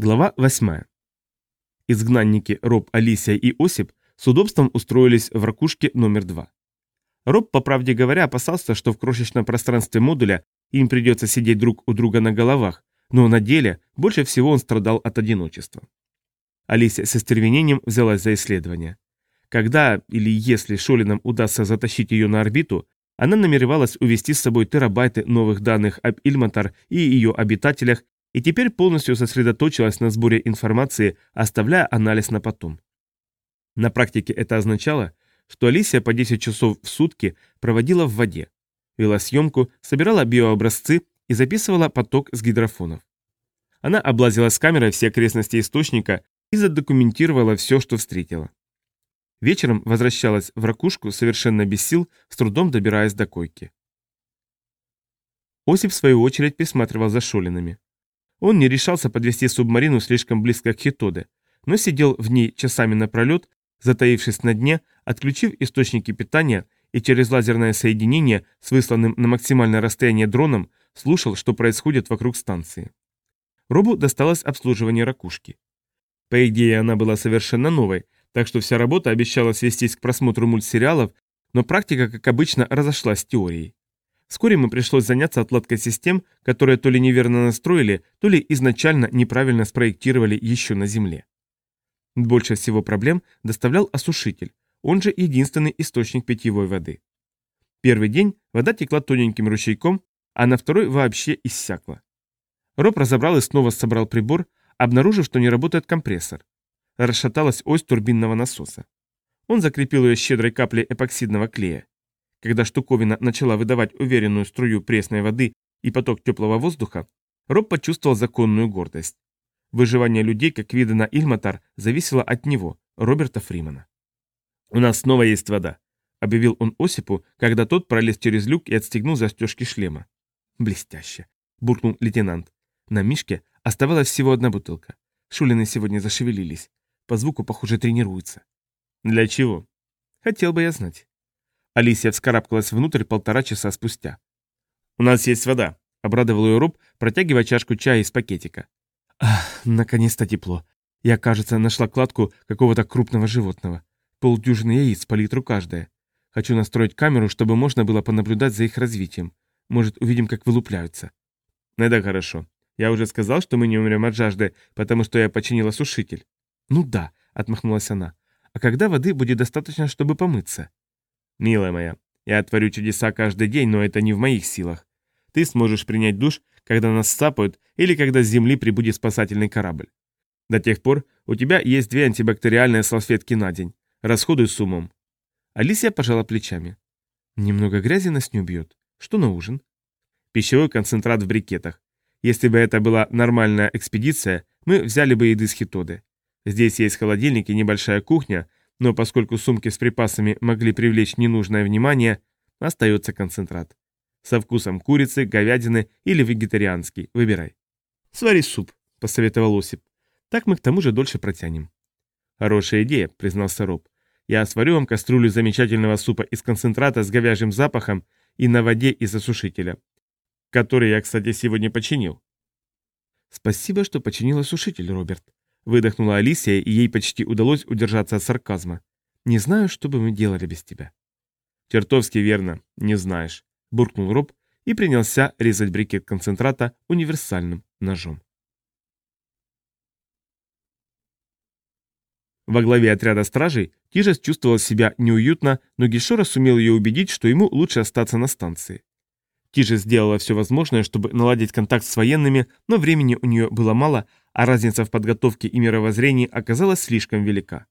Глава 8. Изгнанники Роб, Алисия и Осип с удобством устроились в ракушке номер два. Роб, по правде говоря, опасался, что в крошечном пространстве модуля им придется сидеть друг у друга на головах, но на деле больше всего он страдал от одиночества. Алисия с остервенением взялась за исследование. Когда или если Шолинам удастся затащить ее на орбиту, она намеревалась увести с собой терабайты новых данных об Ильматар и ее обитателях и теперь полностью сосредоточилась на сборе информации, оставляя анализ на потом. На практике это означало, что Алисия по 10 часов в сутки проводила в воде, вела съемку, собирала биообразцы и записывала поток с гидрофонов. Она облазила с камерой все окрестности источника и задокументировала все, что встретила. Вечером возвращалась в ракушку совершенно без сил, с трудом добираясь до койки. Осип, в свою очередь, присматривал за Шолинами. Он не решался подвести субмарину слишком близко к Хитоде, но сидел в ней часами напролет, затаившись на дне, отключив источники питания и через лазерное соединение с высланным на максимальное расстояние дроном слушал, что происходит вокруг станции. Робу досталось обслуживание ракушки. По идее, она была совершенно новой, так что вся работа обещала свестись к просмотру мультсериалов, но практика, как обычно, разошлась с теорией. Вскоре мы пришлось заняться отладкой систем, которые то ли неверно настроили, то ли изначально неправильно спроектировали еще на Земле. Больше всего проблем доставлял осушитель, он же единственный источник питьевой воды. Первый день вода текла тоненьким ручейком, а на второй вообще иссякла. Роб разобрал и снова собрал прибор, обнаружив, что не работает компрессор. Расшаталась ось турбинного насоса. Он закрепил ее щедрой каплей эпоксидного клея. Когда штуковина начала выдавать уверенную струю пресной воды и поток теплого воздуха, Роб почувствовал законную гордость. Выживание людей, как видно на Ильматар, зависело от него, Роберта Фримана. «У нас снова есть вода», — объявил он Осипу, когда тот пролез через люк и отстегнул застежки шлема. «Блестяще», — буркнул лейтенант. На Мишке оставалась всего одна бутылка. Шулины сегодня зашевелились. По звуку, похоже, тренируются. «Для чего?» «Хотел бы я знать». Алисия вскарабкалась внутрь полтора часа спустя. «У нас есть вода», — обрадовал ее Роб, протягивая чашку чая из пакетика. «Ах, наконец-то тепло. Я, кажется, нашла кладку какого-то крупного животного. Полдюжины яиц по литру каждая. Хочу настроить камеру, чтобы можно было понаблюдать за их развитием. Может, увидим, как вылупляются». «Это хорошо. Я уже сказал, что мы не умрем от жажды, потому что я починила сушитель». «Ну да», — отмахнулась она. «А когда воды будет достаточно, чтобы помыться?» «Милая моя, я творю чудеса каждый день, но это не в моих силах. Ты сможешь принять душ, когда нас сцапают или когда с земли прибудет спасательный корабль. До тех пор у тебя есть две антибактериальные салфетки на день. Расходуй с умом». Алисия пожала плечами. «Немного грязи нас не убьет. Что на ужин?» «Пищевой концентрат в брикетах. Если бы это была нормальная экспедиция, мы взяли бы еды с хитоды. Здесь есть холодильник и небольшая кухня, но поскольку сумки с припасами могли привлечь ненужное внимание, остается концентрат. Со вкусом курицы, говядины или вегетарианский, выбирай. «Свари суп», — посоветовал Осип. «Так мы к тому же дольше протянем». «Хорошая идея», — признался Роб. «Я сварю вам кастрюлю замечательного супа из концентрата с говяжьим запахом и на воде из осушителя, который я, кстати, сегодня починил». «Спасибо, что починил осушитель, Роберт», Выдохнула Алисия, и ей почти удалось удержаться от сарказма. «Не знаю, что бы мы делали без тебя». «Чертовски верно, не знаешь», — буркнул Роб и принялся резать брикет концентрата универсальным ножом. Во главе отряда стражей Тижес чувствовал себя неуютно, но Гишора сумел ее убедить, что ему лучше остаться на станции. Тижес сделала все возможное, чтобы наладить контакт с военными, но времени у нее было мало, а разница в подготовке и мировоззрении оказалась слишком велика.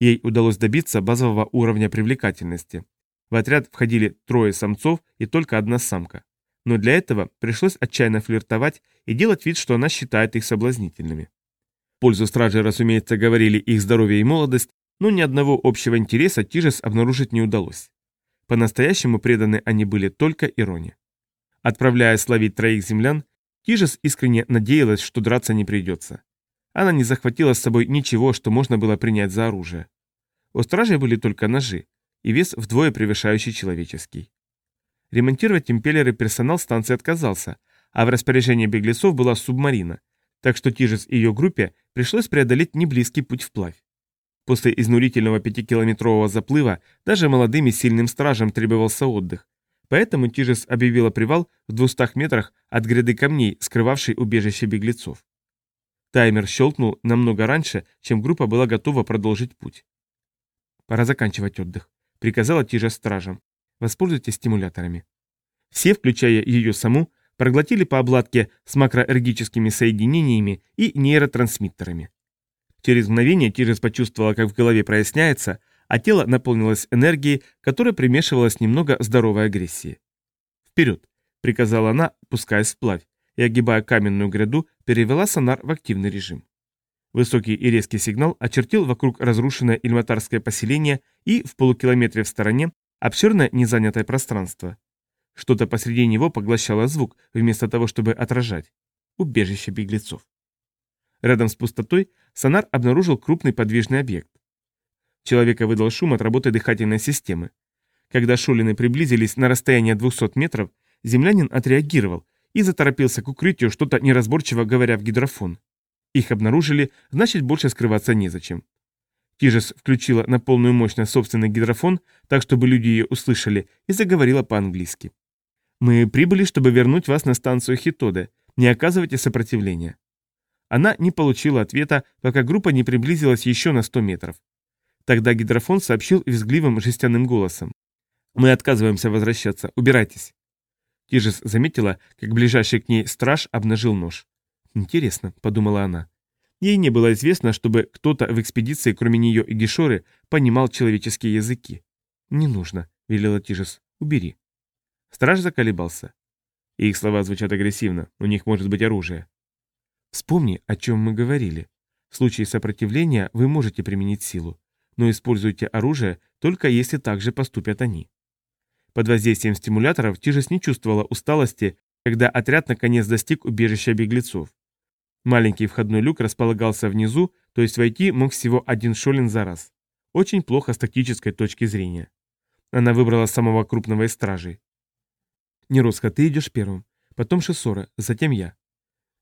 Ей удалось добиться базового уровня привлекательности. В отряд входили трое самцов и только одна самка. Но для этого пришлось отчаянно флиртовать и делать вид, что она считает их соблазнительными. В пользу стражи, разумеется, говорили их здоровье и молодость, но ни одного общего интереса Тижес обнаружить не удалось. По-настоящему преданы они были только Ироне. Отправляя словить троих землян, Тижес искренне надеялась, что драться не придется. Она не захватила с собой ничего, что можно было принять за оружие. У стражей были только ножи, и вес вдвое превышающий человеческий. Ремонтировать импеллеры персонал станции отказался, а в распоряжении беглецов была субмарина, Так что Тижес и ее группе пришлось преодолеть неблизкий путь вплавь. После изнурительного пятикилометрового заплыва даже молодым и сильным стражам требовался отдых, поэтому Тижес объявила привал в 200 метрах от гряды камней, скрывавшей убежище беглецов. Таймер щелкнул намного раньше, чем группа была готова продолжить путь. «Пора заканчивать отдых», — приказала Тижес стражам. «Воспользуйтесь стимуляторами». Все, включая ее саму, проглотили по обладке с макроэргическими соединениями и нейротрансмиттерами. Через мгновение Тижес почувствовала, как в голове проясняется, а тело наполнилось энергией, которая примешивалась немного здоровой агрессии. «Вперед!» — приказала она, пускаясь вплавь, и, огибая каменную гряду, перевела сонар в активный режим. Высокий и резкий сигнал очертил вокруг разрушенное ильматарское поселение и в полукилометре в стороне обширное незанятое пространство. Что-то посреди него поглощало звук, вместо того, чтобы отражать. Убежище беглецов. Рядом с пустотой сонар обнаружил крупный подвижный объект. Человека выдал шум от работы дыхательной системы. Когда шулины приблизились на расстояние 200 метров, землянин отреагировал и заторопился к укрытию, что-то неразборчиво говоря в гидрофон. Их обнаружили, значит больше скрываться незачем. Тижес включила на полную мощность собственный гидрофон, так чтобы люди ее услышали, и заговорила по-английски. «Мы прибыли, чтобы вернуть вас на станцию Хитоде. Не оказывайте сопротивления». Она не получила ответа, пока группа не приблизилась еще на 100 метров. Тогда гидрофон сообщил визгливым жестяным голосом. «Мы отказываемся возвращаться. Убирайтесь». Тижес заметила, как ближайший к ней страж обнажил нож. «Интересно», — подумала она. Ей не было известно, чтобы кто-то в экспедиции, кроме нее и Гишоры, понимал человеческие языки. «Не нужно», — велела Тижес. «Убери». Страж заколебался. Их слова звучат агрессивно, у них может быть оружие. Вспомни, о чем мы говорили. В случае сопротивления вы можете применить силу, но используйте оружие только если так же поступят они. Под воздействием стимуляторов Тижес не чувствовала усталости, когда отряд наконец достиг убежища беглецов. Маленький входной люк располагался внизу, то есть войти мог всего один шолин за раз. Очень плохо с тактической точки зрения. Она выбрала самого крупного из стражей. Нероско, ты идешь первым, потом Шесора, затем я.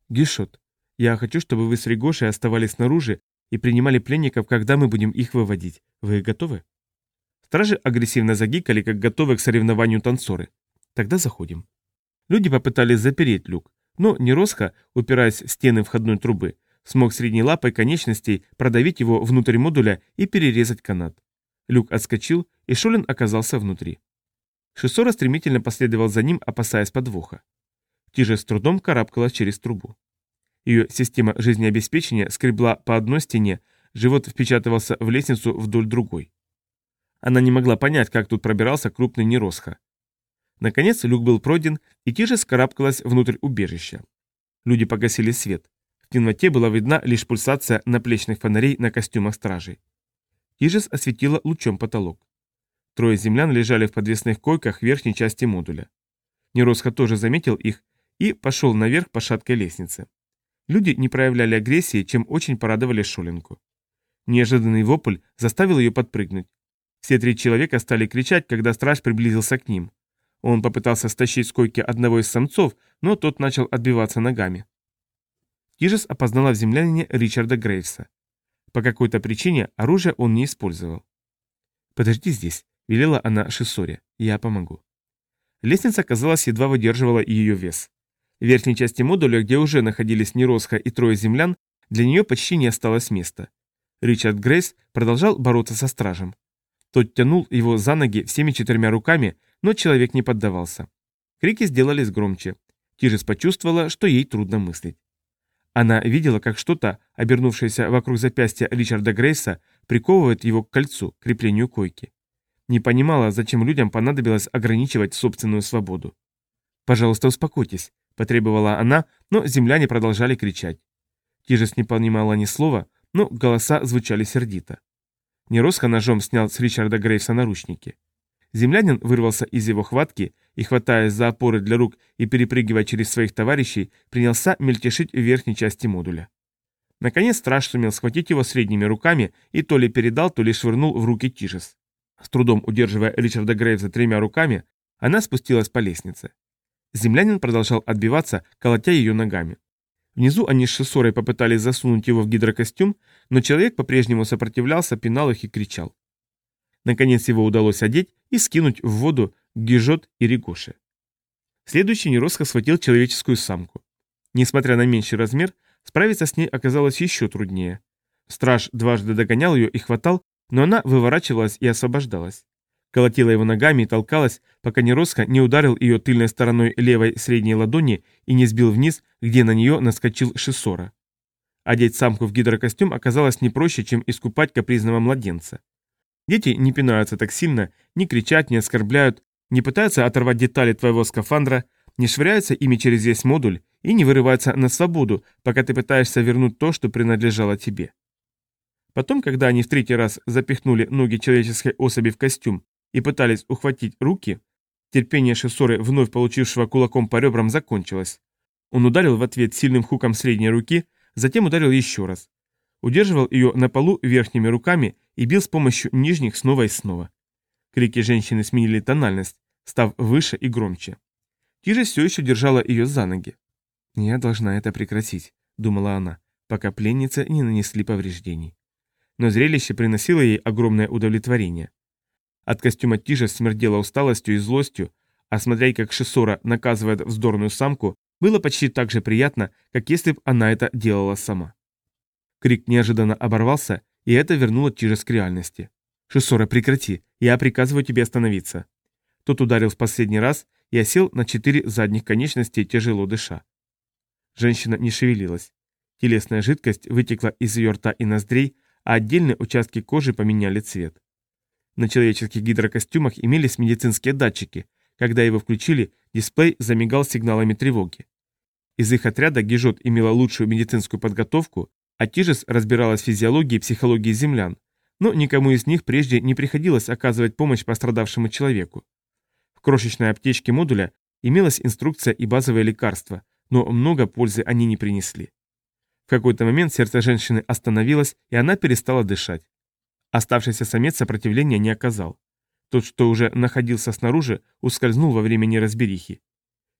Гишот, я хочу, чтобы вы с Ригошей оставались снаружи и принимали пленников, когда мы будем их выводить. Вы готовы? Стражи агрессивно загикали, как готовы к соревнованию танцоры. Тогда заходим. Люди попытались запереть люк, но Нероско, упираясь в стены входной трубы, смог средней лапой конечностей продавить его внутрь модуля и перерезать канат. Люк отскочил, и Шолин оказался внутри. Шисора стремительно последовал за ним, опасаясь подвоха. Тиже с трудом карабкалась через трубу. Ее система жизнеобеспечения скребла по одной стене, живот впечатывался в лестницу вдоль другой. Она не могла понять, как тут пробирался крупный неросха. Наконец люк был пройден, и Тиже скарабкалась внутрь убежища. Люди погасили свет. В темноте была видна лишь пульсация наплечных фонарей на костюмах стражей. Тижес осветила лучом потолок. Трое землян лежали в подвесных койках верхней части модуля. Неросха тоже заметил их и пошел наверх по шаткой лестнице. Люди не проявляли агрессии, чем очень порадовали Шолинку. Неожиданный вопль заставил ее подпрыгнуть. Все три человека стали кричать, когда страж приблизился к ним. Он попытался стащить с койки одного из самцов, но тот начал отбиваться ногами. Тижес опознала в землянине Ричарда Грейвса. По какой-то причине оружие он не использовал. «Подожди здесь», велела она Шисоре. «Я помогу». Лестница, казалось, едва выдерживала ее вес. В верхней части модуля, где уже находились Неросха и трое землян, для нее почти не осталось места. Ричард Грейс продолжал бороться со стражем. Тот тянул его за ноги всеми четырьмя руками, но человек не поддавался. Крики сделались громче. Тижес почувствовала, что ей трудно мыслить. Она видела, как что-то, обернувшееся вокруг запястья Ричарда Грейса, приковывает его к кольцу, креплению койки. Не понимала, зачем людям понадобилось ограничивать собственную свободу. «Пожалуйста, успокойтесь», – потребовала она, но земляне продолжали кричать. Тижес не понимала ни слова, но голоса звучали сердито. Нероско ножом снял с Ричарда Грейвса наручники. Землянин вырвался из его хватки и, хватаясь за опоры для рук и перепрыгивая через своих товарищей, принялся мельтешить в верхней части модуля. Наконец страж сумел схватить его средними руками и то ли передал, то ли швырнул в руки Тижес. С трудом удерживая Ричарда Грейвза тремя руками, она спустилась по лестнице. Землянин продолжал отбиваться, колотя ее ногами. Внизу они с шессорой попытались засунуть его в гидрокостюм, но человек по-прежнему сопротивлялся, пинал их и кричал. Наконец его удалось одеть и скинуть в воду Гижот и Ригоше. Следующий Нероско схватил человеческую самку. Несмотря на меньший размер, справиться с ней оказалось еще труднее. Страж дважды догонял ее и хватал, но она выворачивалась и освобождалась. Колотила его ногами и толкалась, пока Нероско не ударил ее тыльной стороной левой средней ладони и не сбил вниз, где на нее наскочил Шиссора. Одеть самку в гидрокостюм оказалось не проще, чем искупать капризного младенца. Дети не пинаются так сильно, не кричат, не оскорбляют, не пытаются оторвать детали твоего скафандра, не швыряются ими через весь модуль и не вырываются на свободу, пока ты пытаешься вернуть то, что принадлежало тебе. Потом, когда они в третий раз запихнули ноги человеческой особи в костюм и пытались ухватить руки, терпение Шессоры, вновь получившего кулаком по ребрам, закончилось. Он ударил в ответ сильным хуком средней руки, затем ударил еще раз. Удерживал ее на полу верхними руками и бил с помощью нижних снова и снова. Крики женщины сменили тональность, став выше и громче. Тижа все еще держала ее за ноги. «Я должна это прекратить», — думала она, пока пленницы не нанесли повреждений. Но зрелище приносило ей огромное удовлетворение. От костюма Тижа смердело усталостью и злостью, а смотреть, как Шисора наказывает вздорную самку, было почти так же приятно, как если бы она это делала сама. Крик неожиданно оборвался, и это вернуло Тижес к реальности. «Шисора, прекрати! Я приказываю тебе остановиться!» Тот ударил в последний раз и осел на четыре задних конечности, тяжело дыша. Женщина не шевелилась. Телесная жидкость вытекла из ее рта и ноздрей, а отдельные участки кожи поменяли цвет. На человеческих гидрокостюмах имелись медицинские датчики. Когда его включили, дисплей замигал сигналами тревоги. Из их отряда Гижот имела лучшую медицинскую подготовку, а Тижес разбиралась в физиологии и психологии землян, но никому из них прежде не приходилось оказывать помощь пострадавшему человеку. В крошечной аптечке модуля имелась инструкция и базовые лекарства, но много пользы они не принесли. В какой-то момент сердце женщины остановилось, и она перестала дышать. Оставшийся самец сопротивления не оказал. Тот, что уже находился снаружи, ускользнул во время неразберихи.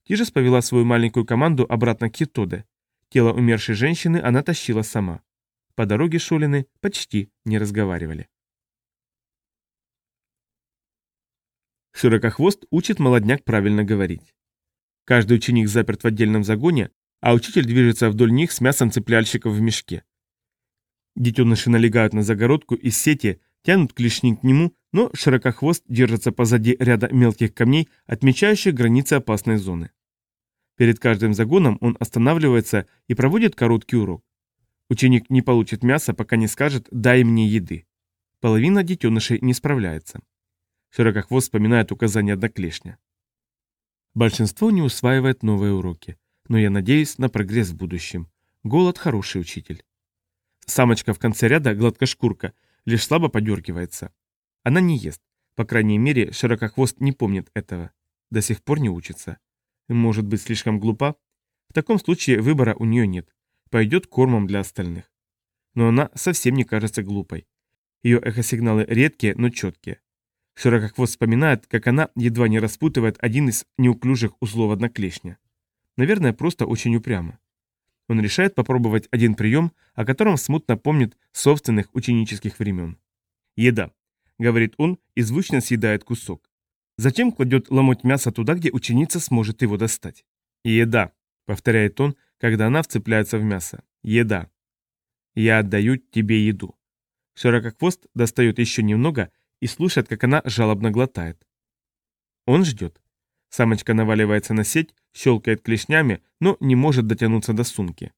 Тижес повела свою маленькую команду обратно к Хитоде. Тело умершей женщины она тащила сама. По дороге Шулины почти не разговаривали. Широкохвост учит молодняк правильно говорить. Каждый ученик заперт в отдельном загоне, а учитель движется вдоль них с мясом цепляльщиков в мешке. Детеныши налегают на загородку из сети, тянут клешни к нему, но широкохвост держится позади ряда мелких камней, отмечающих границы опасной зоны. Перед каждым загоном он останавливается и проводит короткий урок. Ученик не получит мяса, пока не скажет «дай мне еды». Половина детенышей не справляется. Широкохвост вспоминает указания одноклешня. Большинство не усваивает новые уроки, но я надеюсь на прогресс в будущем. Голод – хороший учитель. Самочка в конце ряда, гладкошкурка, лишь слабо подергивается. Она не ест. По крайней мере, широкохвост не помнит этого. До сих пор не учится. Может быть, слишком глупа? В таком случае выбора у нее нет. Пойдет кормом для остальных. Но она совсем не кажется глупой. Ее эхосигналы редкие, но четкие. Широкохвост вспоминает, как она едва не распутывает один из неуклюжих узлов одноклешня. Наверное, просто очень упрямо. Он решает попробовать один прием, о котором смутно помнит собственных ученических времен. «Еда», — говорит он и звучно съедает кусок. Затем кладет ломоть мяса туда, где ученица сможет его достать. «Еда», — повторяет он, когда она вцепляется в мясо. «Еда. Я отдаю тебе еду». Широкохвост достает еще немного и слушает, как она жалобно глотает. Он ждет. Самочка наваливается на сеть, щелкает клешнями, но не может дотянуться до сумки.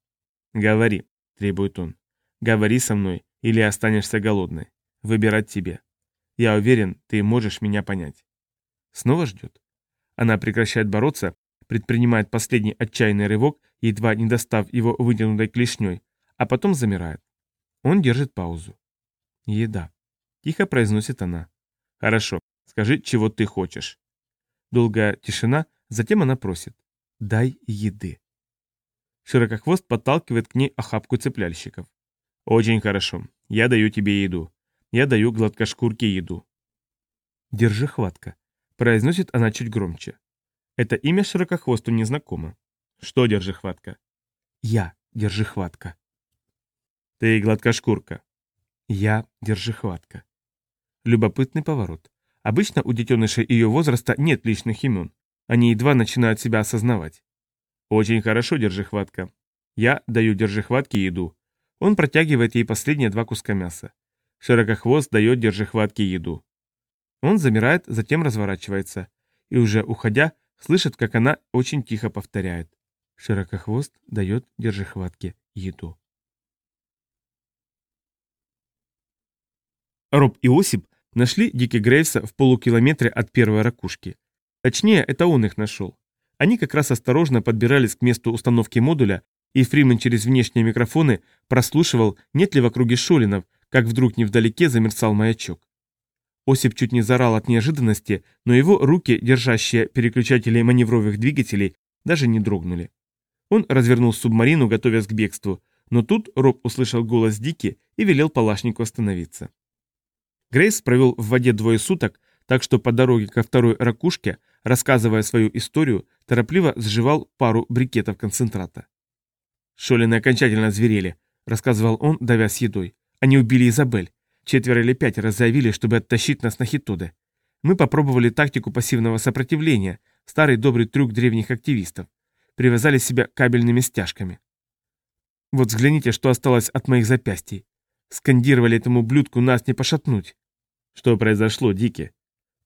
«Говори», — требует он. «Говори со мной, или останешься голодной. Выбирать тебе. Я уверен, ты можешь меня понять». Снова ждет. Она прекращает бороться, предпринимает последний отчаянный рывок, едва не достав его вытянутой клешней, а потом замирает. Он держит паузу. «Еда», — тихо произносит она. «Хорошо, скажи, чего ты хочешь». Долгая тишина, затем она просит. «Дай еды». Широкохвост подталкивает к ней охапку цепляльщиков. «Очень хорошо. Я даю тебе еду. Я даю гладкошкурке еду». «Держи хватка», — произносит она чуть громче. Это имя Широкохвосту незнакомо. «Что держи хватка?» «Я», держихватка. Ты гладкошкурка. Я держихватка. Любопытный поворот. Обычно у детенышей ее возраста нет личных имен. Они едва начинают себя осознавать. Очень хорошо, держихватка. Я даю держихватке еду. Он протягивает ей последние два куска мяса. Широкохвост дает держихватке еду. Он замирает, затем разворачивается. И уже уходя, слышит, как она очень тихо повторяет. Широкохвост дает держихватке еду. Роб и Осип нашли Дики Грейвса в полукилометре от первой ракушки. Точнее, это он их нашел. Они как раз осторожно подбирались к месту установки модуля, и Фримен через внешние микрофоны прослушивал, нет ли в округе Шолинов, как вдруг невдалеке замерцал маячок. Осип чуть не зарал от неожиданности, но его руки, держащие переключатели маневровых двигателей, даже не дрогнули. Он развернул субмарину, готовясь к бегству, но тут Роб услышал голос Дики и велел Палашнику остановиться. Грейс провел в воде двое суток, так что по дороге ко второй ракушке, рассказывая свою историю, торопливо сживал пару брикетов концентрата. «Шолины окончательно зверели», — рассказывал он, давя с едой. «Они убили Изабель. Четверо или пятеро заявили, чтобы оттащить нас на Хитуде. Мы попробовали тактику пассивного сопротивления, старый добрый трюк древних активистов. Привязали себя кабельными стяжками. Вот взгляните, что осталось от моих запястий. Скандировали этому блюдку нас не пошатнуть. Что произошло, Дики?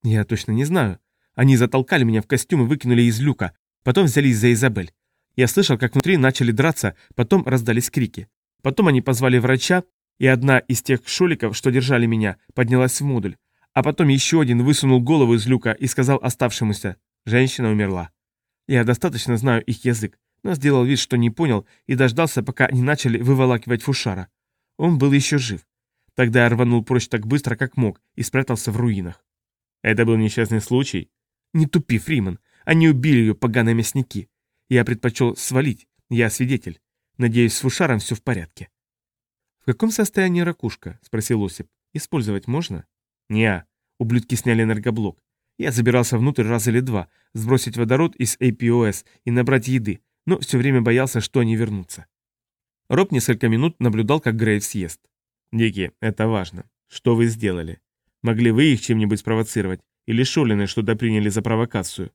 Я точно не знаю. Они затолкали меня в костюм и выкинули из люка, потом взялись за Изабель. Я слышал, как внутри начали драться, потом раздались крики. Потом они позвали врача, и одна из тех шоликов, что держали меня, поднялась в модуль. А потом еще один высунул голову из люка и сказал оставшемуся «Женщина умерла». Я достаточно знаю их язык, но сделал вид, что не понял, и дождался, пока они начали выволакивать Фушара. Он был еще жив. Тогда я рванул прочь так быстро, как мог, и спрятался в руинах. Это был несчастный случай? Не тупи, Фриман. Они убили ее, поганые мясники. Я предпочел свалить. Я свидетель. Надеюсь, с Фушаром все в порядке. «В каком состоянии ракушка?» – спросил Осип. «Использовать можно?» «Не, ублюдки сняли энергоблок. Я забирался внутрь раз или два, сбросить водород из APOS и набрать еды, но все время боялся, что они вернутся». Роб несколько минут наблюдал, как Грейв съест. «Дики, это важно. Что вы сделали? Могли вы их чем-нибудь спровоцировать? Или Шолины что-то приняли за провокацию?»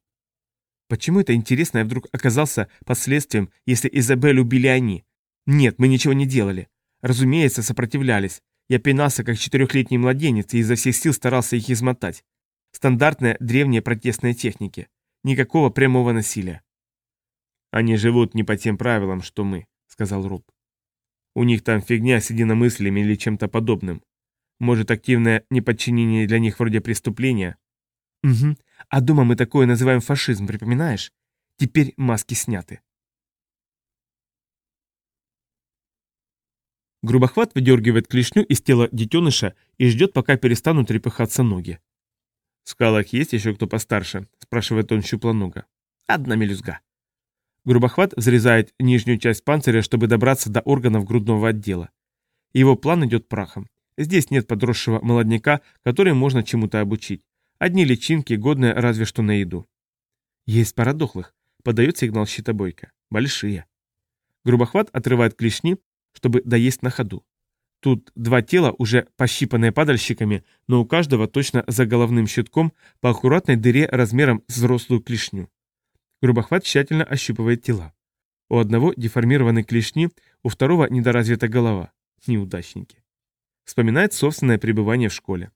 «Почему это интересно я вдруг оказался последствием, если Изабель убили они? Нет, мы ничего не делали. Разумеется, сопротивлялись. Я пинался, как четырехлетний младенец, и изо всех сил старался их измотать. Стандартные древние протестные техники. Никакого прямого насилия. «Они живут не по тем правилам, что мы», — сказал Роб. У них там фигня с единомыслием или чем-то подобным. Может, активное неподчинение для них вроде преступления? Угу. А дома мы такое называем фашизм, припоминаешь? Теперь маски сняты. Грубохват выдергивает клешню из тела детеныша и ждет, пока перестанут трепыхаться ноги. «В скалах есть еще кто постарше?» – спрашивает он щуплонога. «Одна мелюзга». Грубохват взрезает нижнюю часть панциря, чтобы добраться до органов грудного отдела. Его план идет прахом. Здесь нет подросшего молодняка, который можно чему-то обучить. Одни личинки, годные разве что на еду. Есть пара дохлых. Подает сигнал щитобойка. Большие. Грубохват отрывает клешни, чтобы доесть на ходу. Тут два тела, уже пощипанные падальщиками, но у каждого точно за головным щитком по аккуратной дыре размером с взрослую клешню. Грубохват тщательно ощупывает тела. У одного деформированы клешни, у второго недоразвита голова. Неудачники. Вспоминает собственное пребывание в школе.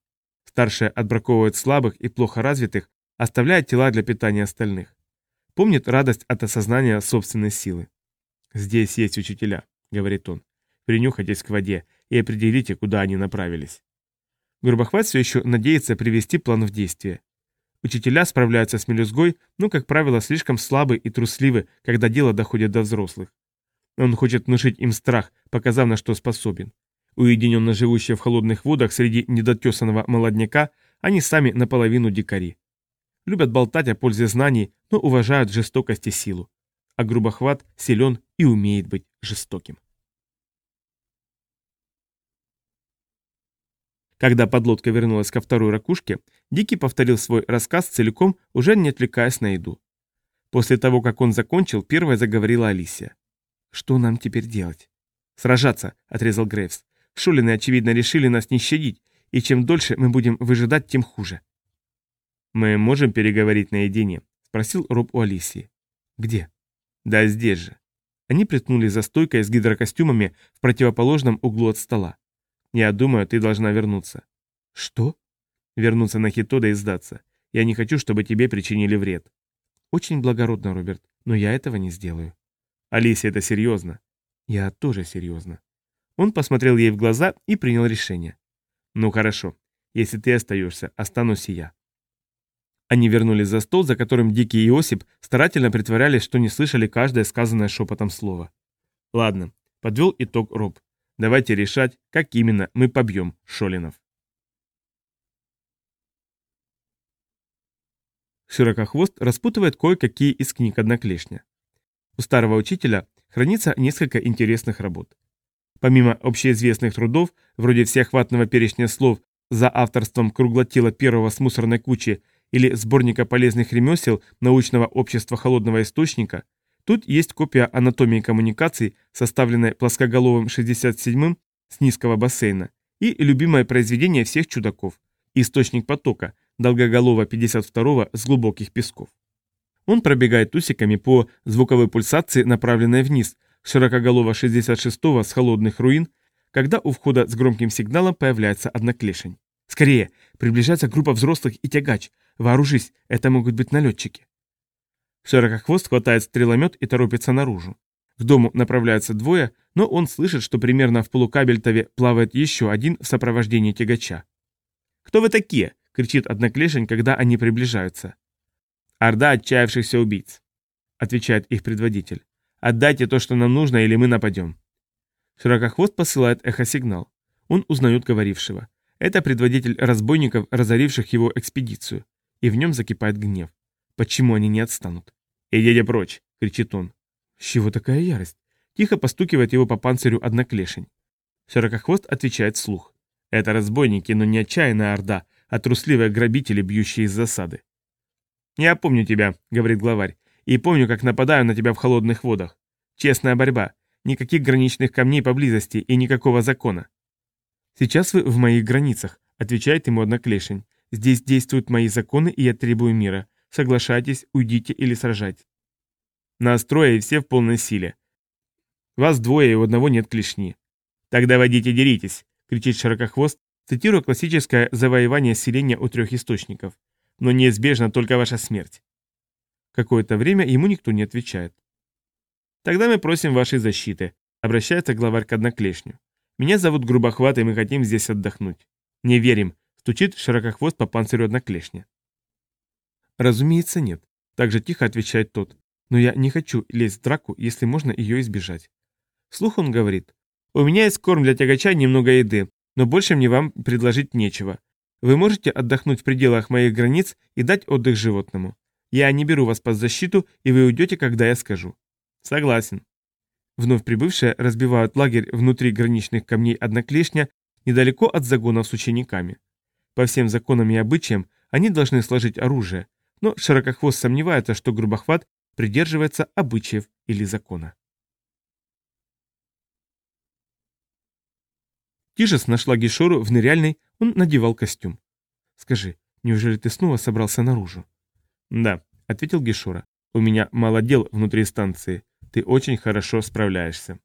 Старшие отбраковывают слабых и плохо развитых, оставляя тела для питания остальных. Помнит радость от осознания собственной силы. «Здесь есть учителя», — говорит он. «Принюхайтесь к воде и определите, куда они направились». Грубохват все еще надеется привести план в действие. Учителя справляются с мелюзгой, но, как правило, слишком слабы и трусливы, когда дело доходит до взрослых. Он хочет внушить им страх, показав, на что способен. Уединенно живущие в холодных водах среди недотесанного молодняка, они сами наполовину дикари. Любят болтать о пользе знаний, но уважают жестокость и силу. А грубохват силен и умеет быть жестоким. Когда подлодка вернулась ко второй ракушке, Дикий повторил свой рассказ целиком, уже не отвлекаясь на еду. После того, как он закончил, первая заговорила Алисия. Что нам теперь делать? Сражаться, отрезал Грейвс. Шулины, очевидно, решили нас не щадить, и чем дольше мы будем выжидать, тем хуже. Мы можем переговорить наедине, спросил Роб у Алисии. Где? Да здесь же. Они приткнули за стойкой с гидрокостюмами в противоположном углу от стола. Я думаю, ты должна вернуться. Что? Вернуться на Хитода и сдаться. Я не хочу, чтобы тебе причинили вред. Очень благородно, Роберт, но я этого не сделаю. Алисия, это серьезно. Я тоже серьезно. Он посмотрел ей в глаза и принял решение. Ну хорошо, если ты остаешься, останусь и я. Они вернулись за стол, за которым Дикий и Осип старательно притворялись, что не слышали каждое сказанное шепотом слово. Ладно, подвел итог Роб. Давайте решать, как именно мы побьем Шолинов. Широкохвост распутывает кое-какие из книг одноклешня. У старого учителя хранится несколько интересных работ. Помимо общеизвестных трудов, вроде всеохватного перечня слов за авторством круглотила первого с мусорной кучи или сборника полезных ремесел научного общества холодного источника, тут есть копия анатомии коммуникаций, составленной плоскоголовым 67-м с низкого бассейна, и любимое произведение всех чудаков – источник потока, долгоголова 52-го с глубоких песков. Он пробегает усиками по звуковой пульсации, направленной вниз, широкоголова 66-го с холодных руин, когда у входа с громким сигналом появляется одноклешень. «Скорее! Приближается группа взрослых и тягач. Вооружись, это могут быть налетчики». Широкохвост хватает стреломет и торопится наружу. К дому направляются двое, но он слышит, что примерно в полукабельтове плавает еще один в сопровождении тягача. «Кто вы такие?» — кричит одноклешень, когда они приближаются. «Орда отчаявшихся убийц», — отвечает их предводитель. «Отдайте то, что нам нужно, или мы нападем». Широкохвост посылает эхосигнал. Он узнает говорившего. Это предводитель разбойников, разоривших его экспедицию. И в нем закипает гнев. Почему они не отстанут? «Идите прочь!» — кричит он. С чего такая ярость? Тихо постукивает его по панцирю одноклешень. Широкохвост отвечает вслух. Это разбойники, но не отчаянная орда, а трусливые грабители, бьющие из засады. «Я помню тебя», — говорит главарь, — «и помню, как нападаю на тебя в холодных водах. Честная борьба, никаких граничных камней поблизости и никакого закона». «Сейчас вы в моих границах», — отвечает ему одноклешень. «Здесь действуют мои законы, и я требую мира. Соглашайтесь, уйдите или сражайтесь». «Нас и все в полной силе. Вас двое, и у одного нет клешни». «Тогда водите, деритесь», — кричит Широкохвост, цитируя классическое завоевание селения у трех источников но неизбежна только ваша смерть. Какое-то время ему никто не отвечает. Тогда мы просим вашей защиты, обращается главарь к одноклешню. Меня зовут Грубохват, и мы хотим здесь отдохнуть. Не верим, стучит широкохвост по панцирю одноклешня. Разумеется, нет. Так же тихо отвечает тот. Но я не хочу лезть в драку, если можно ее избежать. Слух он говорит. У меня есть корм для тягача немного еды, но больше мне вам предложить нечего. Вы можете отдохнуть в пределах моих границ и дать отдых животному. Я не беру вас под защиту, и вы уйдете, когда я скажу. Согласен. Вновь прибывшие разбивают лагерь внутри граничных камней одноклешня недалеко от загонов с учениками. По всем законам и обычаям они должны сложить оружие, но Широкохвост сомневается, что Грубохват придерживается обычаев или закона. Тижес нашла Гишору в ныряльной, он надевал костюм. «Скажи, неужели ты снова собрался наружу?» «Да», — ответил Гишора. «У меня мало дел внутри станции. Ты очень хорошо справляешься».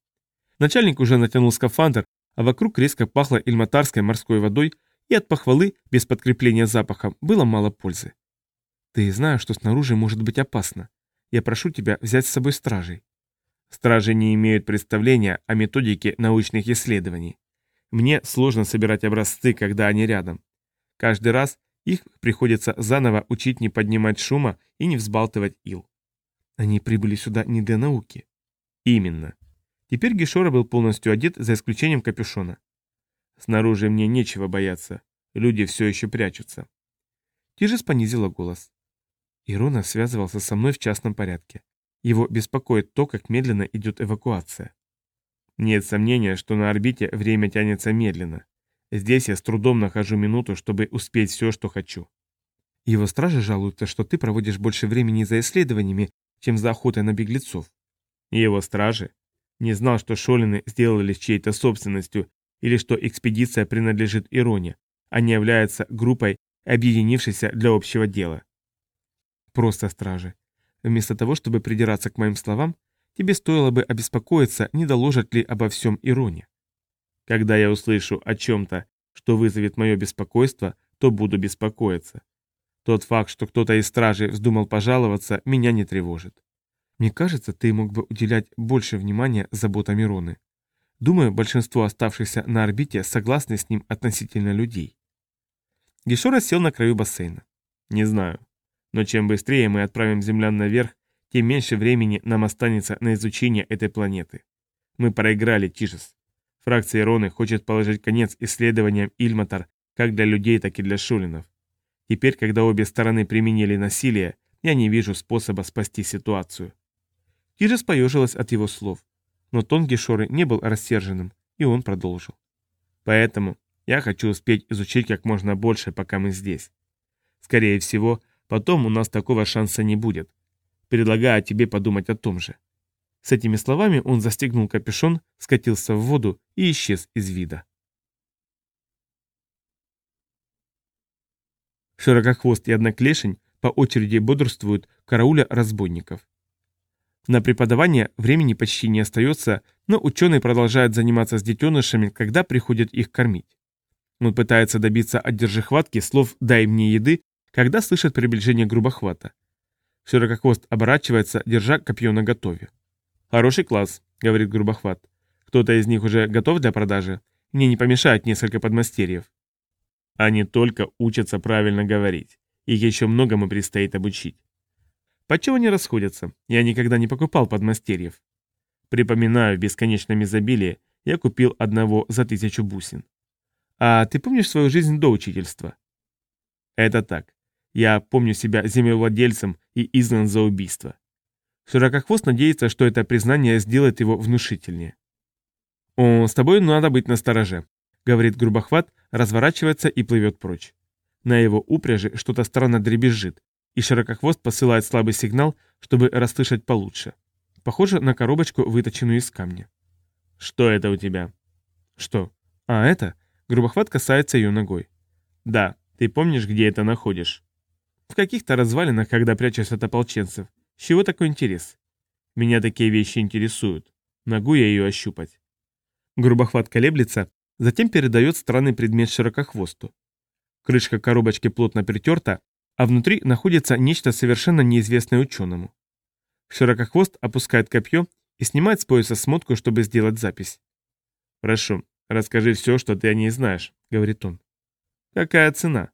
Начальник уже натянул скафандр, а вокруг резко пахло ильматарской морской водой, и от похвалы, без подкрепления запахом, было мало пользы. «Ты знаешь, что снаружи может быть опасно. Я прошу тебя взять с собой стражей». Стражи не имеют представления о методике научных исследований. Мне сложно собирать образцы, когда они рядом. Каждый раз их приходится заново учить не поднимать шума и не взбалтывать ил. Они прибыли сюда не для науки. Именно. Теперь Гешора был полностью одет, за исключением капюшона. Снаружи мне нечего бояться. Люди все еще прячутся. Тижес понизила голос. Ирона связывался со мной в частном порядке. Его беспокоит то, как медленно идет эвакуация. Нет сомнения, что на орбите время тянется медленно. Здесь я с трудом нахожу минуту, чтобы успеть все, что хочу. Его стражи жалуются, что ты проводишь больше времени за исследованиями, чем за охотой на беглецов. Его стражи? Не знал, что Шолины сделали чьей-то собственностью или что экспедиция принадлежит Ироне, а не является группой, объединившейся для общего дела. Просто стражи. Вместо того, чтобы придираться к моим словам, тебе стоило бы обеспокоиться, не доложат ли обо всем Ироне. Когда я услышу о чем-то, что вызовет мое беспокойство, то буду беспокоиться. Тот факт, что кто-то из стражей вздумал пожаловаться, меня не тревожит. Мне кажется, ты мог бы уделять больше внимания заботам Ироны. Думаю, большинство оставшихся на орбите согласны с ним относительно людей. Гешора сел на краю бассейна. Не знаю. Но чем быстрее мы отправим землян наверх, тем меньше времени нам останется на изучение этой планеты. Мы проиграли, Тижес. Фракция Роны хочет положить конец исследованиям Ильматар как для людей, так и для шулинов. Теперь, когда обе стороны применили насилие, я не вижу способа спасти ситуацию. Тижес поежилась от его слов. Но тон Гешоры не был рассерженным, и он продолжил. Поэтому я хочу успеть изучить как можно больше, пока мы здесь. Скорее всего, потом у нас такого шанса не будет. Предлагаю тебе подумать о том же. С этими словами он застегнул капюшон, скатился в воду и исчез из вида. Широкохвост и одноклешень по очереди бодрствуют карауля разбойников. На преподавание времени почти не остается, но ученый продолжает заниматься с детенышами, когда приходят их кормить. Он пытается добиться от держихватки слов «дай мне еды», когда слышит приближение грубохвата. Широкохвост оборачивается, держа копье наготове. «Хороший класс», — говорит грубохват. «Кто-то из них уже готов для продажи? Мне не помешает несколько подмастерьев». Они только учатся правильно говорить. Их еще многому предстоит обучить. Почему они расходятся? Я никогда не покупал подмастерьев. Припоминаю, в бесконечном изобилии я купил одного за тысячу бусин. А ты помнишь свою жизнь до учительства? Это так. Я помню себя землевладельцем и изгнан за убийство. Широкохвост надеется, что это признание сделает его внушительнее. «О, с тобой надо быть настороже», — говорит грубохват, разворачивается и плывет прочь. На его упряжи что-то странно дребезжит, и широкохвост посылает слабый сигнал, чтобы расслышать получше. Похоже на коробочку, выточенную из камня. «Что это у тебя?» «Что? А, это?» Грубохват касается ее ногой. «Да, ты помнишь, где это находишь?» «В каких-то развалинах, когда прячешься от ополченцев. С чего такой интерес?» «Меня такие вещи интересуют. Могу я ее ощупать?» Грубохват колеблется, затем передает странный предмет широкохвосту. Крышка коробочки плотно притерта, а внутри находится нечто совершенно неизвестное ученому. Широкохвост опускает копье и снимает с пояса смотку, чтобы сделать запись. «Прошу, расскажи все, что ты о ней знаешь», — говорит он. «Какая цена?»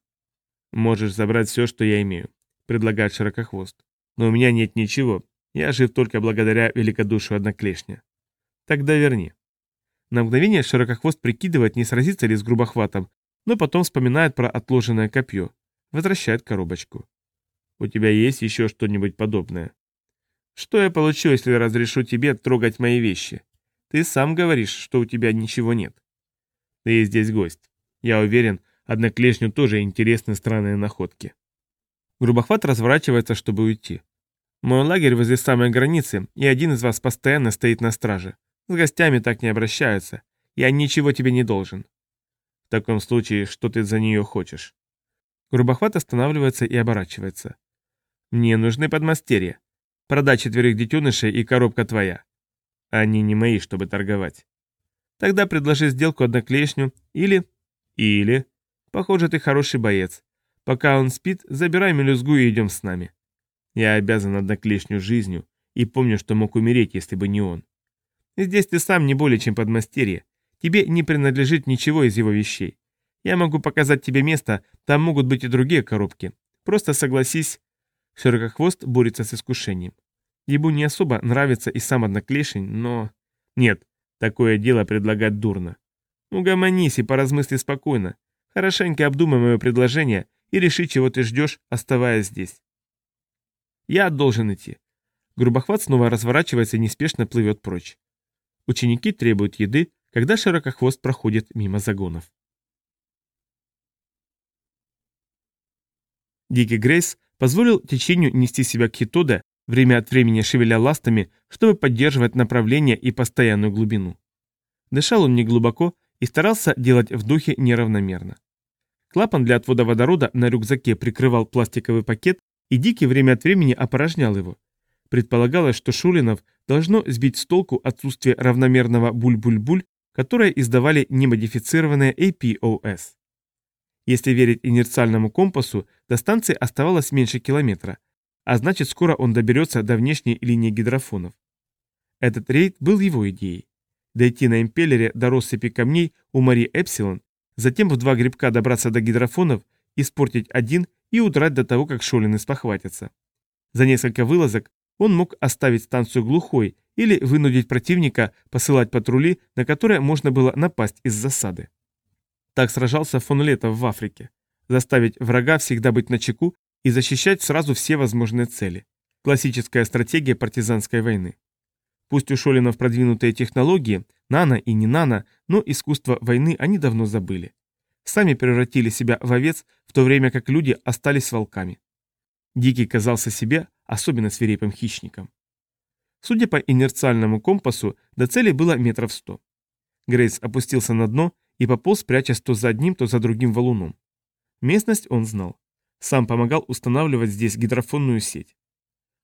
«Можешь забрать все, что я имею», — предлагает Широкохвост. «Но у меня нет ничего, я жив только благодаря великодушию одноклешня». «Тогда верни». На мгновение Широкохвост прикидывает, не сразиться ли с грубохватом, но потом вспоминает про отложенное копье. Возвращает коробочку. «У тебя есть еще что-нибудь подобное?» «Что я получу, если разрешу тебе трогать мои вещи? Ты сам говоришь, что у тебя ничего нет». «Ты здесь гость. Я уверен, одноклешню тоже интересны странные находки». Грубохват разворачивается, чтобы уйти. «Мой лагерь возле самой границы, и один из вас постоянно стоит на страже. С гостями так не обращаются. Я ничего тебе не должен». «В таком случае, что ты за нее хочешь?» Грубохват останавливается и оборачивается. «Мне нужны подмастерья. Продай четверых детенышей и коробка твоя. Они не мои, чтобы торговать. Тогда предложи сделку одноклешню или... Или... Похоже, ты хороший боец. Пока он спит, забирай мелюзгу и идем с нами. Я обязан одноклешню жизнью и помню, что мог умереть, если бы не он. Здесь ты сам не более чем подмастерье. Тебе не принадлежит ничего из его вещей. Я могу показать тебе место, там могут быть и другие коробки. Просто согласись. Широкохвост борется с искушением. Ему не особо нравится и сам одноклешень, но... Нет, такое дело предлагать дурно. Угомонись и поразмысли спокойно. Хорошенько обдумай мое предложение и реши, чего ты ждешь, оставаясь здесь. Я должен идти. Грубохват снова разворачивается и неспешно плывет прочь. Ученики требуют еды, когда широкохвост проходит мимо загонов. Дикий Грейс позволил течению нести себя к Хитоде, время от времени шевеля ластами, чтобы поддерживать направление и постоянную глубину. Дышал он неглубоко и старался делать вдохи неравномерно. Клапан для отвода водорода на рюкзаке прикрывал пластиковый пакет, и Дикий время от времени опорожнял его. Предполагалось, что Шулинов должно сбить с толку отсутствие равномерного буль-буль-буль, которое издавали немодифицированные APOS. Если верить инерциальному компасу, до станции оставалось меньше километра, а значит скоро он доберется до внешней линии гидрофонов. Этот рейд был его идеей. Дойти на импеллере до россыпи камней у Мари Эпсилон, затем в два грибка добраться до гидрофонов, испортить один и удрать до того, как Шолины спохватятся. За несколько вылазок он мог оставить станцию глухой или вынудить противника посылать патрули, на которые можно было напасть из засады. Так сражался фон Летов в Африке. Заставить врага всегда быть начеку и защищать сразу все возможные цели. Классическая стратегия партизанской войны. Пусть у Шолинов продвинутые технологии, нано и не нано, но искусство войны они давно забыли. Сами превратили себя в овец, в то время как люди остались волками. Дикий казался себе особенно свирепым хищником. Судя по инерциальному компасу, до цели было метров сто. Грейс опустился на дно и пополз, прячась то за одним, то за другим валуном. Местность он знал. Сам помогал устанавливать здесь гидрофонную сеть.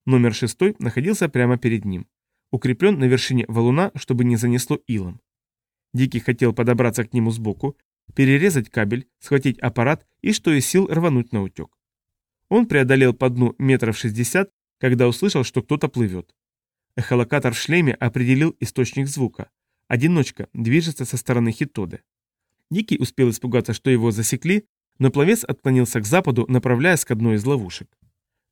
Номер шестой находился прямо перед ним. Укреплен на вершине валуна, чтобы не занесло илом. Дикий хотел подобраться к нему сбоку, перерезать кабель, схватить аппарат и, что из сил, рвануть на утек. Он преодолел по дну метров шестьдесят, когда услышал, что кто-то плывет. Эхолокатор в шлеме определил источник звука. Одиночка движется со стороны Хитоды. Дикий успел испугаться, что его засекли, но пловец отклонился к западу, направляясь к одной из ловушек.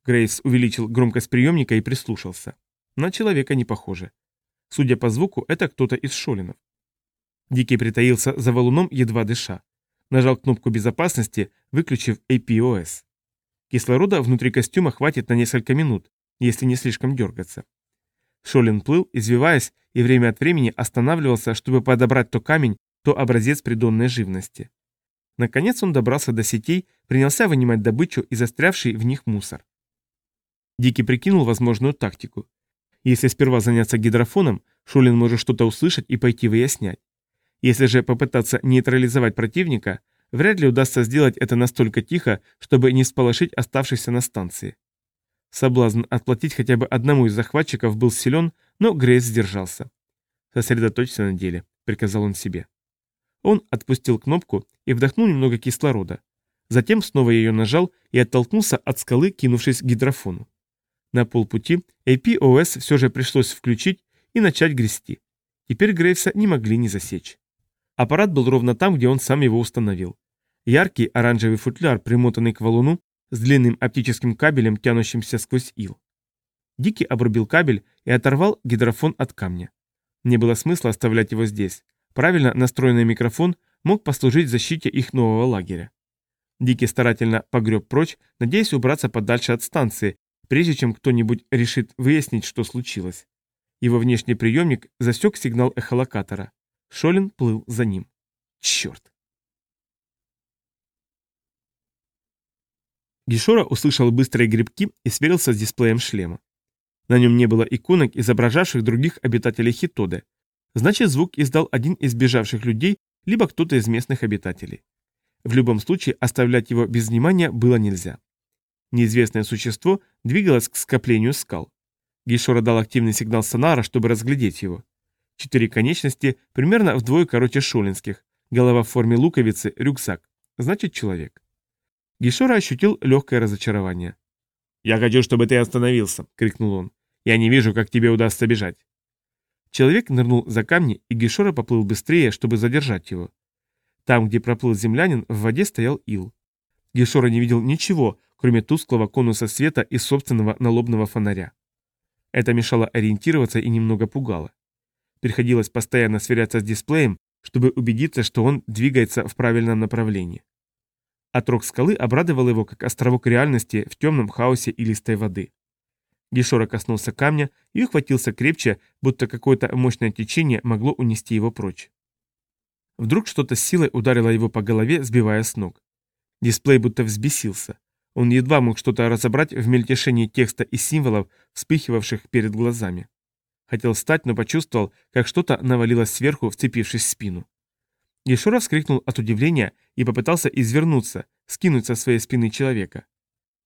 Грейс увеличил громкость приемника и прислушался. На человека не похоже. Судя по звуку, это кто-то из шолинов. Дикий притаился за валуном, едва дыша. Нажал кнопку безопасности, выключив APOS. Кислорода внутри костюма хватит на несколько минут, если не слишком дергаться. Шолин плыл, извиваясь, и время от времени останавливался, чтобы подобрать то камень, то образец придонной живности. Наконец он добрался до сетей, принялся вынимать добычу и застрявший в них мусор. Дикий прикинул возможную тактику. Если сперва заняться гидрофоном, Шулин может что-то услышать и пойти выяснять. Если же попытаться нейтрализовать противника, вряд ли удастся сделать это настолько тихо, чтобы не сполошить оставшихся на станции. Соблазн отплатить хотя бы одному из захватчиков был силен, но Грейс сдержался. «Сосредоточься на деле», — приказал он себе. Он отпустил кнопку и вдохнул немного кислорода. Затем снова ее нажал и оттолкнулся от скалы, кинувшись к гидрофону. На полпути APOS все же пришлось включить и начать грести. Теперь Грейвса не могли не засечь. Аппарат был ровно там, где он сам его установил. Яркий оранжевый футляр, примотанный к валуну, с длинным оптическим кабелем, тянущимся сквозь ил. Дикий обрубил кабель и оторвал гидрофон от камня. Не было смысла оставлять его здесь. Правильно настроенный микрофон мог послужить защите их нового лагеря. Дикий старательно погреб прочь, надеясь убраться подальше от станции, прежде чем кто-нибудь решит выяснить, что случилось. Его внешний приемник засек сигнал эхолокатора. Шолин плыл за ним. Черт! Гишора услышал быстрые грибки и сверился с дисплеем шлема. На нем не было иконок, изображавших других обитателей Хитоды, Значит, звук издал один из бежавших людей, либо кто-то из местных обитателей. В любом случае, оставлять его без внимания было нельзя. Неизвестное существо двигалось к скоплению скал. Гейшора дал активный сигнал сонара, чтобы разглядеть его. Четыре конечности, примерно вдвое короче шолинских, голова в форме луковицы, рюкзак. Значит, человек. Гейшора ощутил легкое разочарование. «Я хочу, чтобы ты остановился!» — крикнул он. «Я не вижу, как тебе удастся бежать. Человек нырнул за камни, и Гишора поплыл быстрее, чтобы задержать его. Там, где проплыл землянин, в воде стоял ил. Гишора не видел ничего, кроме тусклого конуса света и собственного налобного фонаря. Это мешало ориентироваться и немного пугало. Приходилось постоянно сверяться с дисплеем, чтобы убедиться, что он двигается в правильном направлении. Отрог скалы обрадовал его как островок реальности в темном хаосе илистой воды. Гешора коснулся камня и ухватился крепче, будто какое-то мощное течение могло унести его прочь. Вдруг что-то с силой ударило его по голове, сбивая с ног. Дисплей будто взбесился. Он едва мог что-то разобрать в мельтешении текста и символов, вспыхивавших перед глазами. Хотел встать, но почувствовал, как что-то навалилось сверху, вцепившись в спину. Ешора вскрикнул от удивления и попытался извернуться, скинуть со своей спины человека.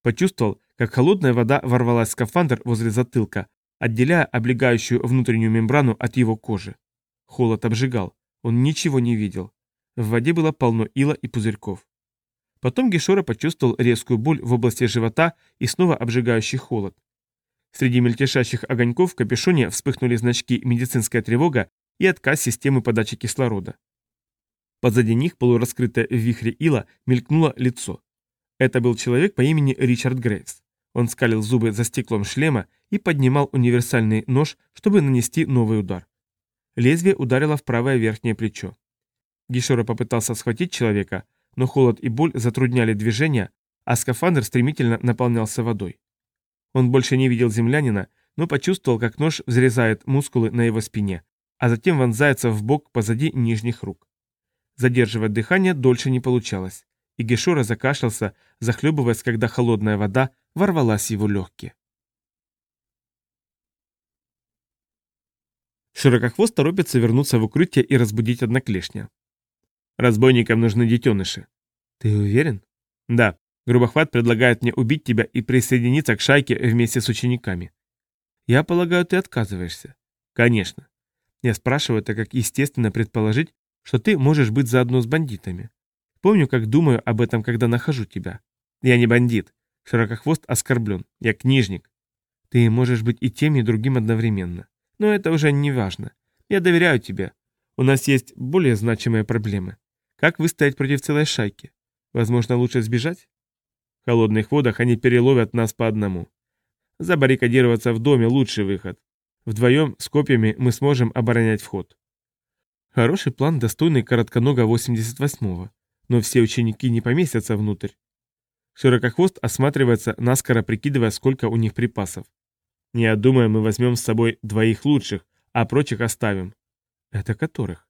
Почувствовал, как холодная вода ворвалась в скафандр возле затылка, отделяя облегающую внутреннюю мембрану от его кожи. Холод обжигал, он ничего не видел. В воде было полно ила и пузырьков. Потом Гешора почувствовал резкую боль в области живота и снова обжигающий холод. Среди мельтешащих огоньков в капюшоне вспыхнули значки «Медицинская тревога» и отказ системы подачи кислорода. Позади них, полураскрытое в вихре ила, мелькнуло лицо. Это был человек по имени Ричард Грейвс. Он скалил зубы за стеклом шлема и поднимал универсальный нож, чтобы нанести новый удар. Лезвие ударило в правое верхнее плечо. Гишора попытался схватить человека, но холод и боль затрудняли движение, а скафандр стремительно наполнялся водой. Он больше не видел землянина, но почувствовал, как нож взрезает мускулы на его спине, а затем вонзается в бок позади нижних рук. Задерживать дыхание дольше не получалось, и Гешора закашлялся, захлебываясь, когда холодная вода ворвалась в его легкие. Широкохвост торопится вернуться в укрытие и разбудить одноклешня. Разбойникам нужны детеныши. Ты уверен? Да. Грубохват предлагает мне убить тебя и присоединиться к шайке вместе с учениками. Я полагаю, ты отказываешься. Конечно. Я спрашиваю, так как естественно предположить, что ты можешь быть заодно с бандитами. Помню, как думаю об этом, когда нахожу тебя. Я не бандит. Широкохвост оскорблен. Я книжник. Ты можешь быть и тем, и другим одновременно. Но это уже не важно. Я доверяю тебе. У нас есть более значимые проблемы. Как выстоять против целой шайки? Возможно, лучше сбежать? В холодных водах они переловят нас по одному. Забаррикадироваться в доме – лучший выход. Вдвоем с копьями мы сможем оборонять вход. Хороший план, достойный коротконога 88-го. Но все ученики не поместятся внутрь. Широкохвост осматривается, наскоро прикидывая, сколько у них припасов. Не думаю, мы возьмем с собой двоих лучших, а прочих оставим. Это которых?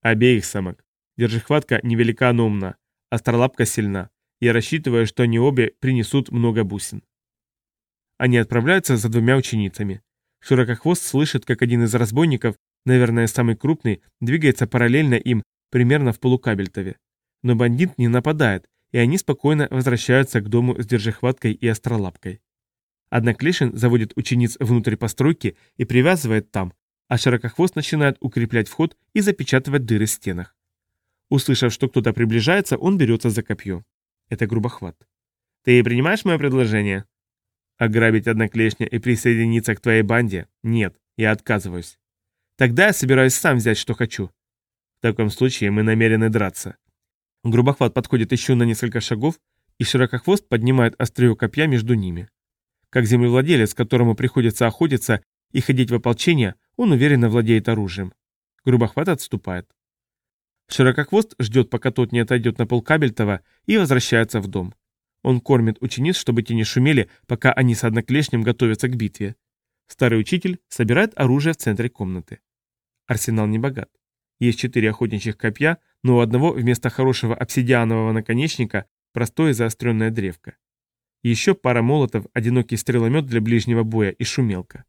Обеих самок. Держихватка невелика, но умна. Остролапка сильна. Я рассчитываю, что они обе принесут много бусин. Они отправляются за двумя ученицами. Широкохвост слышит, как один из разбойников, наверное, самый крупный, двигается параллельно им, примерно в полукабельтове. Но бандит не нападает, и они спокойно возвращаются к дому с держихваткой и остролапкой. Однако Лишин заводит учениц внутрь постройки и привязывает там, а Широкохвост начинает укреплять вход и запечатывать дыры в стенах. Услышав, что кто-то приближается, он берется за копье. Это грубохват. «Ты принимаешь мое предложение?» «Ограбить одноклешня и присоединиться к твоей банде? Нет, я отказываюсь. Тогда я собираюсь сам взять, что хочу. В таком случае мы намерены драться». Грубохват подходит еще на несколько шагов, и Широкохвост поднимает острие копья между ними. Как землевладелец, которому приходится охотиться и ходить в ополчение, он уверенно владеет оружием. Грубохват отступает. Широкохвост ждет, пока тот не отойдет на полкабельтова и возвращается в дом. Он кормит учениц, чтобы те не шумели, пока они с одноклешнем готовятся к битве. Старый учитель собирает оружие в центре комнаты. Арсенал не богат. Есть четыре охотничьих копья, но у одного вместо хорошего обсидианового наконечника простое заостренное древко. Еще пара молотов, одинокий стреломет для ближнего боя и шумелка.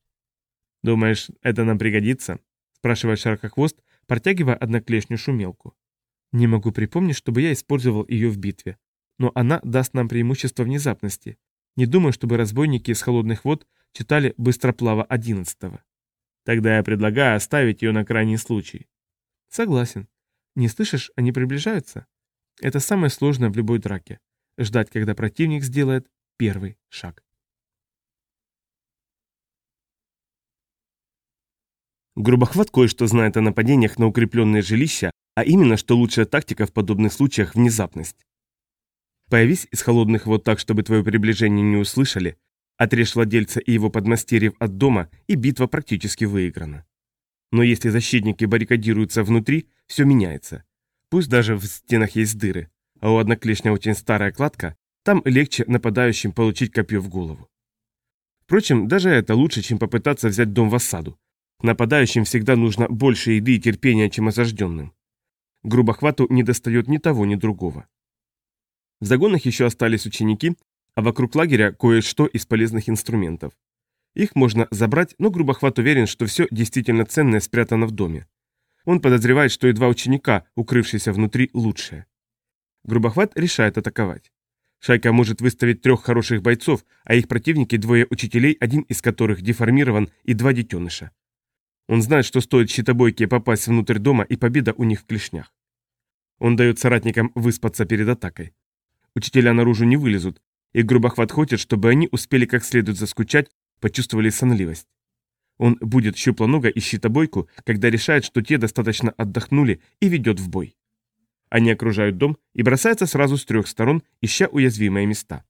«Думаешь, это нам пригодится?» – спрашивает Широкохвост, протягивая одноклешню шумелку. Не могу припомнить, чтобы я использовал ее в битве. Но она даст нам преимущество внезапности. Не думаю, чтобы разбойники из холодных вод читали «Быстроплава 11-го». Тогда я предлагаю оставить ее на крайний случай. Согласен. Не слышишь, они приближаются? Это самое сложное в любой драке. Ждать, когда противник сделает первый шаг. Грубохват кое-что знает о нападениях на укрепленные жилища, а именно, что лучшая тактика в подобных случаях – внезапность. Появись из холодных вод так, чтобы твое приближение не услышали, отрежь владельца и его подмастерьев от дома, и битва практически выиграна. Но если защитники баррикадируются внутри, все меняется. Пусть даже в стенах есть дыры, а у одноклешня очень старая кладка, там легче нападающим получить копье в голову. Впрочем, даже это лучше, чем попытаться взять дом в осаду, Нападающим всегда нужно больше еды и терпения, чем осажденным. Грубохвату не достает ни того, ни другого. В загонах еще остались ученики, а вокруг лагеря кое-что из полезных инструментов. Их можно забрать, но Грубохват уверен, что все действительно ценное спрятано в доме. Он подозревает, что и два ученика, укрывшиеся внутри, лучшие. Грубохват решает атаковать. Шайка может выставить трех хороших бойцов, а их противники двое учителей, один из которых деформирован, и два детеныша. Он знает, что стоит щитобойке попасть внутрь дома, и победа у них в клешнях. Он дает соратникам выспаться перед атакой. Учителя наружу не вылезут, и Грубохват хочет, чтобы они успели как следует заскучать, почувствовали сонливость. Он будет щуплонога и щитобойку, когда решает, что те достаточно отдохнули и ведет в бой. Они окружают дом и бросаются сразу с трех сторон, ища уязвимые места.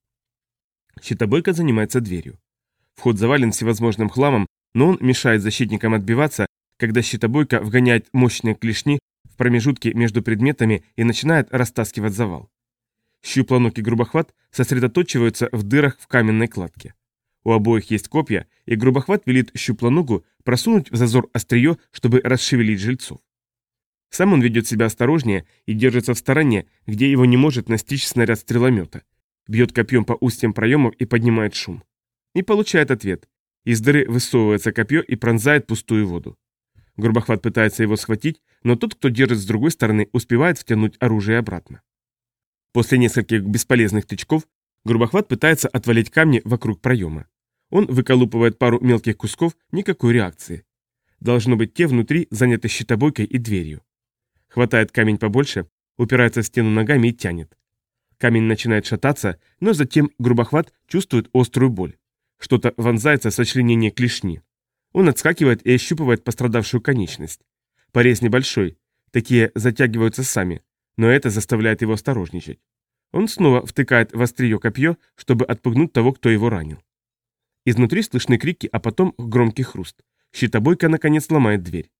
Щитобойка занимается дверью. Вход завален всевозможным хламом, но он мешает защитникам отбиваться, когда щитобойка вгоняет мощные клешни в промежутки между предметами и начинает растаскивать завал. Щуплонок и грубохват сосредоточиваются в дырах в каменной кладке. У обоих есть копья, и грубохват велит щуплоногу просунуть в зазор острие, чтобы расшевелить жильцов. Сам он ведет себя осторожнее и держится в стороне, где его не может настичь снаряд стреломета. Бьет копьем по устьям проемов и поднимает шум. И получает ответ. Из дыры высовывается копье и пронзает пустую воду. Грубохват пытается его схватить, но тот, кто держит с другой стороны, успевает втянуть оружие обратно. После нескольких бесполезных тычков Грубохват пытается отвалить камни вокруг проема. Он выколупывает пару мелких кусков, никакой реакции. Должно быть, те внутри заняты щитобойкой и дверью. Хватает камень побольше, упирается в стену ногами и тянет. Камень начинает шататься, но затем грубохват чувствует острую боль. Что-то вонзается в сочленение клешни. Он отскакивает и ощупывает пострадавшую конечность. Порез небольшой, такие затягиваются сами, но это заставляет его осторожничать. Он снова втыкает в острие копье, чтобы отпугнуть того, кто его ранил. Изнутри слышны крики, а потом громкий хруст. Щитобойка наконец ломает дверь.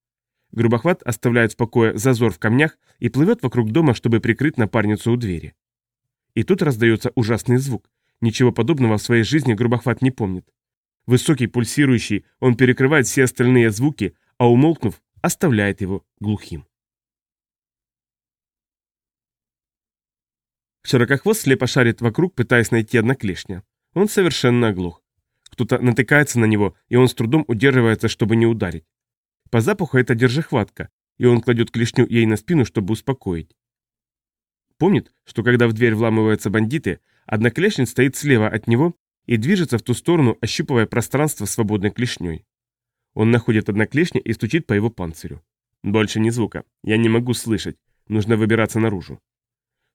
Грубохват оставляет в покое зазор в камнях и плывет вокруг дома, чтобы прикрыть напарницу у двери. И тут раздается ужасный звук. Ничего подобного в своей жизни Грубохват не помнит. Высокий, пульсирующий, он перекрывает все остальные звуки, а умолкнув, оставляет его глухим. Широкохвост слепо шарит вокруг, пытаясь найти одноклешня. Он совершенно оглох. Кто-то натыкается на него, и он с трудом удерживается, чтобы не ударить. По запаху это держихватка, и он кладет клешню ей на спину, чтобы успокоить. Помнит, что когда в дверь вламываются бандиты, одноклешень стоит слева от него и движется в ту сторону, ощупывая пространство свободной клешней. Он находит одноклешня и стучит по его панцирю. Больше ни звука. Я не могу слышать. Нужно выбираться наружу.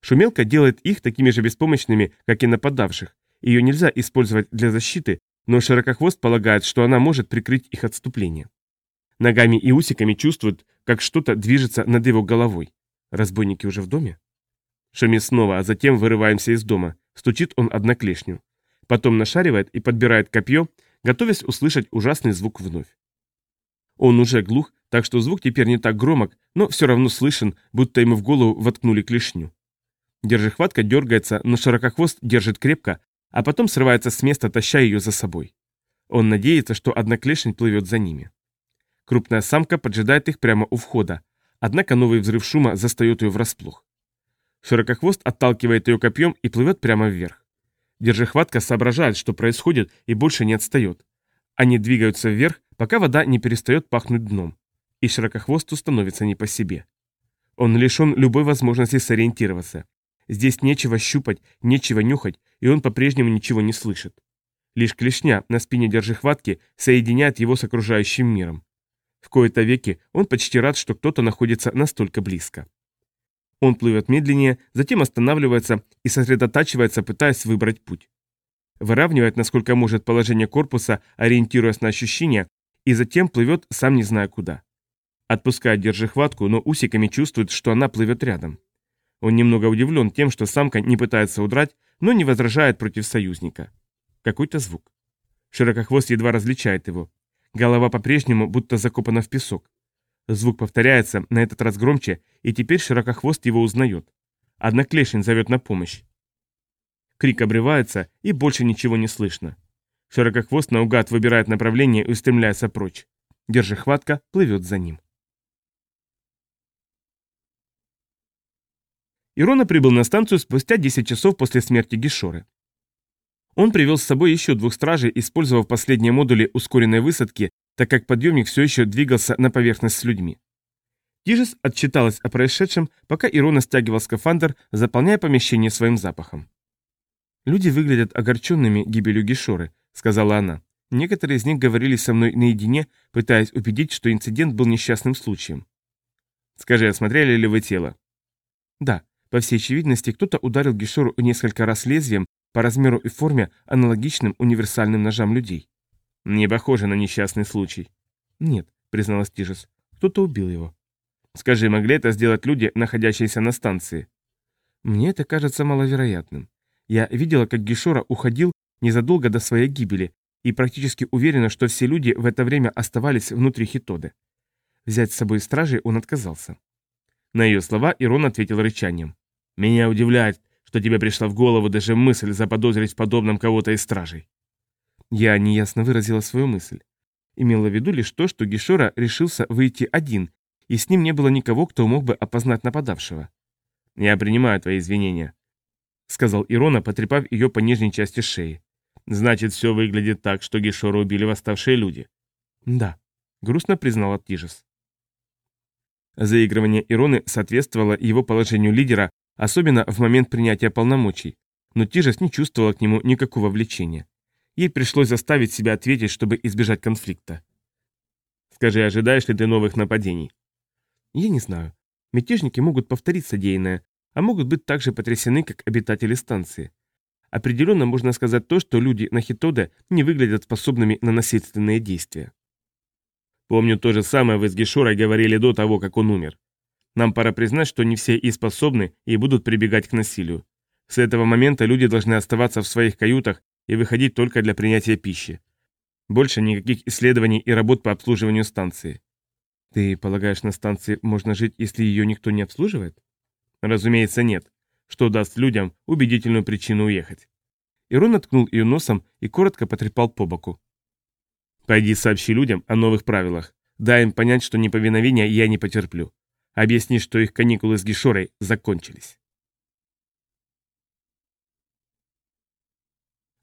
Шумелка делает их такими же беспомощными, как и нападавших. Ее нельзя использовать для защиты, но Широкохвост полагает, что она может прикрыть их отступление. Ногами и усиками чувствует, как что-то движется над его головой. Разбойники уже в доме? Шумит снова, а затем вырываемся из дома. Стучит он одноклешню. Потом нашаривает и подбирает копье, готовясь услышать ужасный звук вновь. Он уже глух, так что звук теперь не так громок, но все равно слышен, будто ему в голову воткнули клешню. Держихватка дергается, но широкохвост держит крепко, а потом срывается с места, таща ее за собой. Он надеется, что одноклешень плывет за ними. Крупная самка поджидает их прямо у входа, однако новый взрыв шума застает ее врасплох. Широкохвост отталкивает ее копьем и плывет прямо вверх. Держихватка соображает, что происходит, и больше не отстает. Они двигаются вверх, пока вода не перестает пахнуть дном, и широкохвосту становится не по себе. Он лишен любой возможности сориентироваться. Здесь нечего щупать, нечего нюхать, и он по-прежнему ничего не слышит. Лишь клешня на спине держихватки соединяет его с окружающим миром. В кои-то веки он почти рад, что кто-то находится настолько близко. Он плывет медленнее, затем останавливается и сосредотачивается, пытаясь выбрать путь. Выравнивает, насколько может, положение корпуса, ориентируясь на ощущения, и затем плывет, сам не зная куда. Отпускает держи но усиками чувствует, что она плывет рядом. Он немного удивлен тем, что самка не пытается удрать, но не возражает против союзника. Какой-то звук. Широкохвост едва различает его. Голова по-прежнему будто закопана в песок. Звук повторяется, на этот раз громче, и теперь широкохвост его узнает. Однако Клешин зовет на помощь. Крик обрывается, и больше ничего не слышно. Широкохвост наугад выбирает направление и устремляется прочь. Держи хватка, плывет за ним. Ирона прибыл на станцию спустя 10 часов после смерти Гишоры. Он привел с собой еще двух стражей, использовав последние модули ускоренной высадки, так как подъемник все еще двигался на поверхность с людьми. Тижес отчиталась о происшедшем, пока Ирона стягивал скафандр, заполняя помещение своим запахом. «Люди выглядят огорченными гибелью Гишоры», — сказала она. «Некоторые из них говорили со мной наедине, пытаясь убедить, что инцидент был несчастным случаем». «Скажи, осмотрели ли вы тело?» «Да. По всей очевидности, кто-то ударил Гишору несколько раз лезвием по размеру и форме аналогичным универсальным ножам людей». «Не похоже на несчастный случай». «Нет», — призналась Тижес. «Кто-то убил его». Скажи, могли это сделать люди, находящиеся на станции? Мне это кажется маловероятным. Я видела, как Гишора уходил незадолго до своей гибели, и практически уверена, что все люди в это время оставались внутри Хитоды. Взять с собой стражей он отказался. На ее слова Ирон ответил рычанием. «Меня удивляет, что тебе пришла в голову даже мысль заподозрить в подобном кого-то из стражей». Я неясно выразила свою мысль. Имела в виду лишь то, что Гишора решился выйти один и с ним не было никого, кто мог бы опознать нападавшего. «Я принимаю твои извинения», — сказал Ирона, потрепав ее по нижней части шеи. «Значит, все выглядит так, что Гешора убили восставшие люди». «Да», — грустно признала Тижес. Заигрывание Ироны соответствовало его положению лидера, особенно в момент принятия полномочий, но Тижес не чувствовала к нему никакого влечения. Ей пришлось заставить себя ответить, чтобы избежать конфликта. «Скажи, ожидаешь ли ты новых нападений?» Я не знаю. Мятежники могут повторить содеянное, а могут быть так же потрясены, как обитатели станции. Определенно можно сказать то, что люди на Хитоде не выглядят способными на насильственные действия. Помню, то же самое вы с Гешорой говорили до того, как он умер. Нам пора признать, что не все и способны, и будут прибегать к насилию. С этого момента люди должны оставаться в своих каютах и выходить только для принятия пищи. Больше никаких исследований и работ по обслуживанию станции. Ты полагаешь, на станции можно жить, если ее никто не обслуживает? Разумеется, нет. Что даст людям убедительную причину уехать? Ирон откнул ее носом и коротко потрепал по боку. Пойди сообщи людям о новых правилах. Дай им понять, что неповиновения я не потерплю. Объясни, что их каникулы с Гишорой закончились.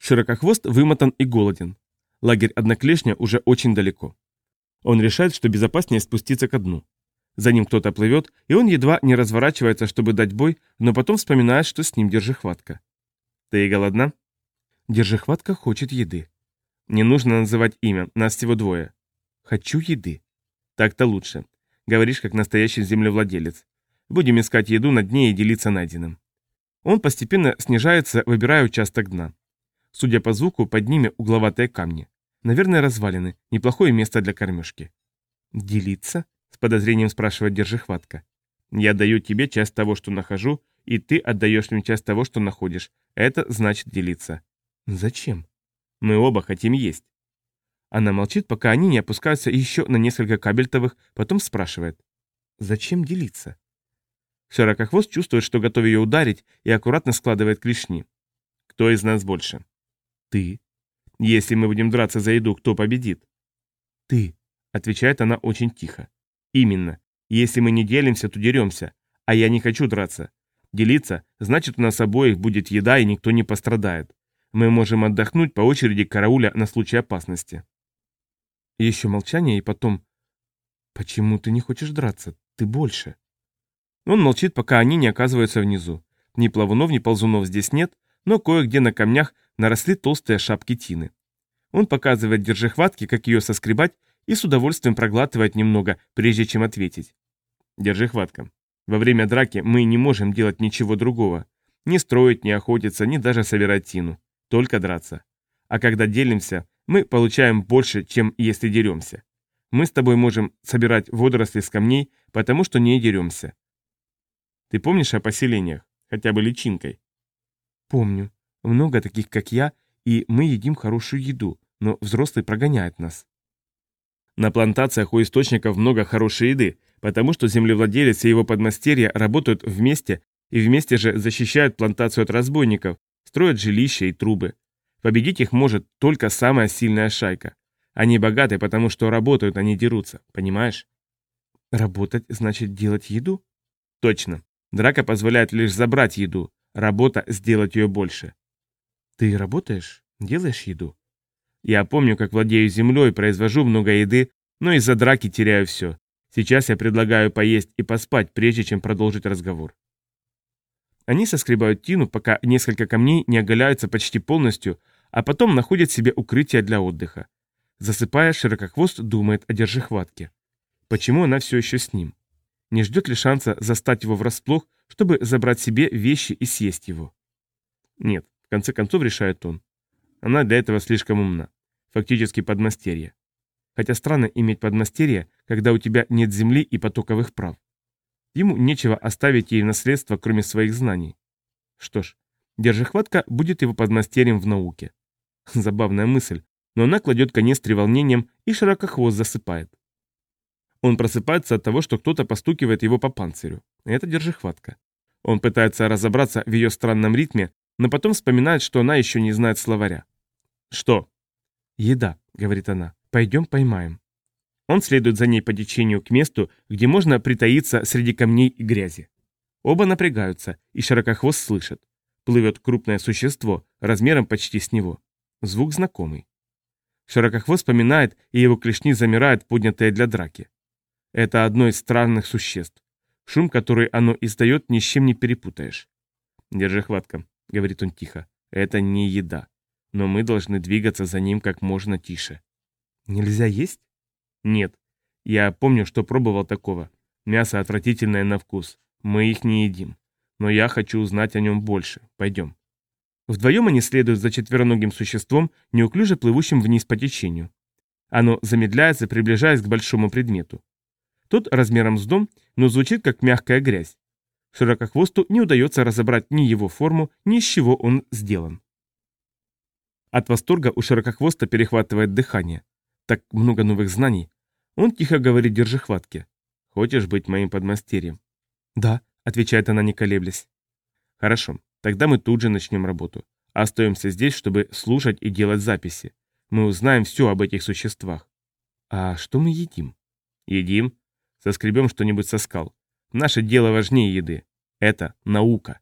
Широкохвост вымотан и голоден. Лагерь одноклешня уже очень далеко. Он решает, что безопаснее спуститься ко дну. За ним кто-то плывет, и он едва не разворачивается, чтобы дать бой, но потом вспоминает, что с ним держихватка. «Ты голодна?» Держихватка хочет еды. «Не нужно называть имя, нас всего двое». «Хочу еды». «Так-то лучше. Говоришь, как настоящий землевладелец. Будем искать еду на дне и делиться найденным». Он постепенно снижается, выбирая участок дна. Судя по звуку, под ними угловатые камни. Наверное, развалины. Неплохое место для кормежки. Делиться? С подозрением спрашивает Держихватка. Я даю тебе часть того, что нахожу, и ты отдаешь мне часть того, что находишь. Это значит делиться. Зачем? Мы оба хотим есть. Она молчит, пока они не опускаются еще на несколько кабельтовых, потом спрашивает. Зачем делиться? Широкохвост чувствует, что готов ее ударить, и аккуратно складывает клешни. Кто из нас больше? Ты. Если мы будем драться за еду, кто победит? Ты, отвечает она очень тихо. Именно. Если мы не делимся, то деремся. А я не хочу драться. Делиться, значит у нас обоих будет еда и никто не пострадает. Мы можем отдохнуть по очереди карауля на случай опасности. Еще молчание и потом... Почему ты не хочешь драться? Ты больше. Он молчит, пока они не оказываются внизу. Ни плавунов, ни ползунов здесь нет, но кое-где на камнях наросли толстые шапки тины. Он показывает держихватке, как ее соскребать, и с удовольствием проглатывает немного, прежде чем ответить. Держихватка. Во время драки мы не можем делать ничего другого. Не строить, не охотиться, не даже собирать тину. Только драться. А когда делимся, мы получаем больше, чем если деремся. Мы с тобой можем собирать водоросли с камней, потому что не деремся. Ты помнишь о поселениях? Хотя бы личинкой? Помню. Много таких, как я, и мы едим хорошую еду, но взрослый прогоняет нас. На плантациях у источников много хорошей еды, потому что землевладелец и его подмастерья работают вместе и вместе же защищают плантацию от разбойников, строят жилища и трубы. Победить их может только самая сильная шайка. Они богаты, потому что работают, а не дерутся, понимаешь? Работать значит делать еду? Точно. Драка позволяет лишь забрать еду, работа – сделать ее больше. Ты работаешь? Делаешь еду? Я помню, как владею землей, произвожу много еды, но из-за драки теряю все. Сейчас я предлагаю поесть и поспать, прежде чем продолжить разговор. Они соскребают тину, пока несколько камней не оголяются почти полностью, а потом находят себе укрытие для отдыха. Засыпая, широкохвост думает о держихватке. Почему она все еще с ним? Не ждет ли шанса застать его врасплох, чтобы забрать себе вещи и съесть его? Нет, конце концов решает он. Она для этого слишком умна. Фактически подмастерье. Хотя странно иметь подмастерье, когда у тебя нет земли и потоковых прав. Ему нечего оставить ей наследство, кроме своих знаний. Что ж, держихватка будет его подмастерьем в науке. Забавная мысль, но она кладет конец треволнением и широкохвост засыпает. Он просыпается от того, что кто-то постукивает его по панцирю. Это держихватка. Он пытается разобраться в ее странном ритме, но потом вспоминает, что она еще не знает словаря. «Что?» «Еда», — говорит она. «Пойдем поймаем». Он следует за ней по течению к месту, где можно притаиться среди камней и грязи. Оба напрягаются, и широкохвост слышит. Плывет крупное существо, размером почти с него. Звук знакомый. Широкохвост вспоминает, и его клешни замирают, поднятые для драки. Это одно из странных существ. Шум, который оно издает, ни с чем не перепутаешь. «Держи хватка», — говорит он тихо. «Это не еда. Но мы должны двигаться за ним как можно тише». «Нельзя есть?» Нет. Я помню, что пробовал такого. Мясо отвратительное на вкус. Мы их не едим. Но я хочу узнать о нем больше. Пойдем. Вдвоем они следуют за четвероногим существом, неуклюже плывущим вниз по течению. Оно замедляется, приближаясь к большому предмету. Тот размером с дом, но звучит как мягкая грязь. Широкохвосту не удается разобрать ни его форму, ни из чего он сделан. От восторга у широкохвоста перехватывает дыхание. Так много новых знаний. Он тихо говорит держи хватки. Хочешь быть моим подмастерьем? Да, отвечает она, не колеблясь. Хорошо, тогда мы тут же начнем работу. Остаемся здесь, чтобы слушать и делать записи. Мы узнаем все об этих существах. А что мы едим? Едим. Соскребем что-нибудь со скал. Наше дело важнее еды. Это наука.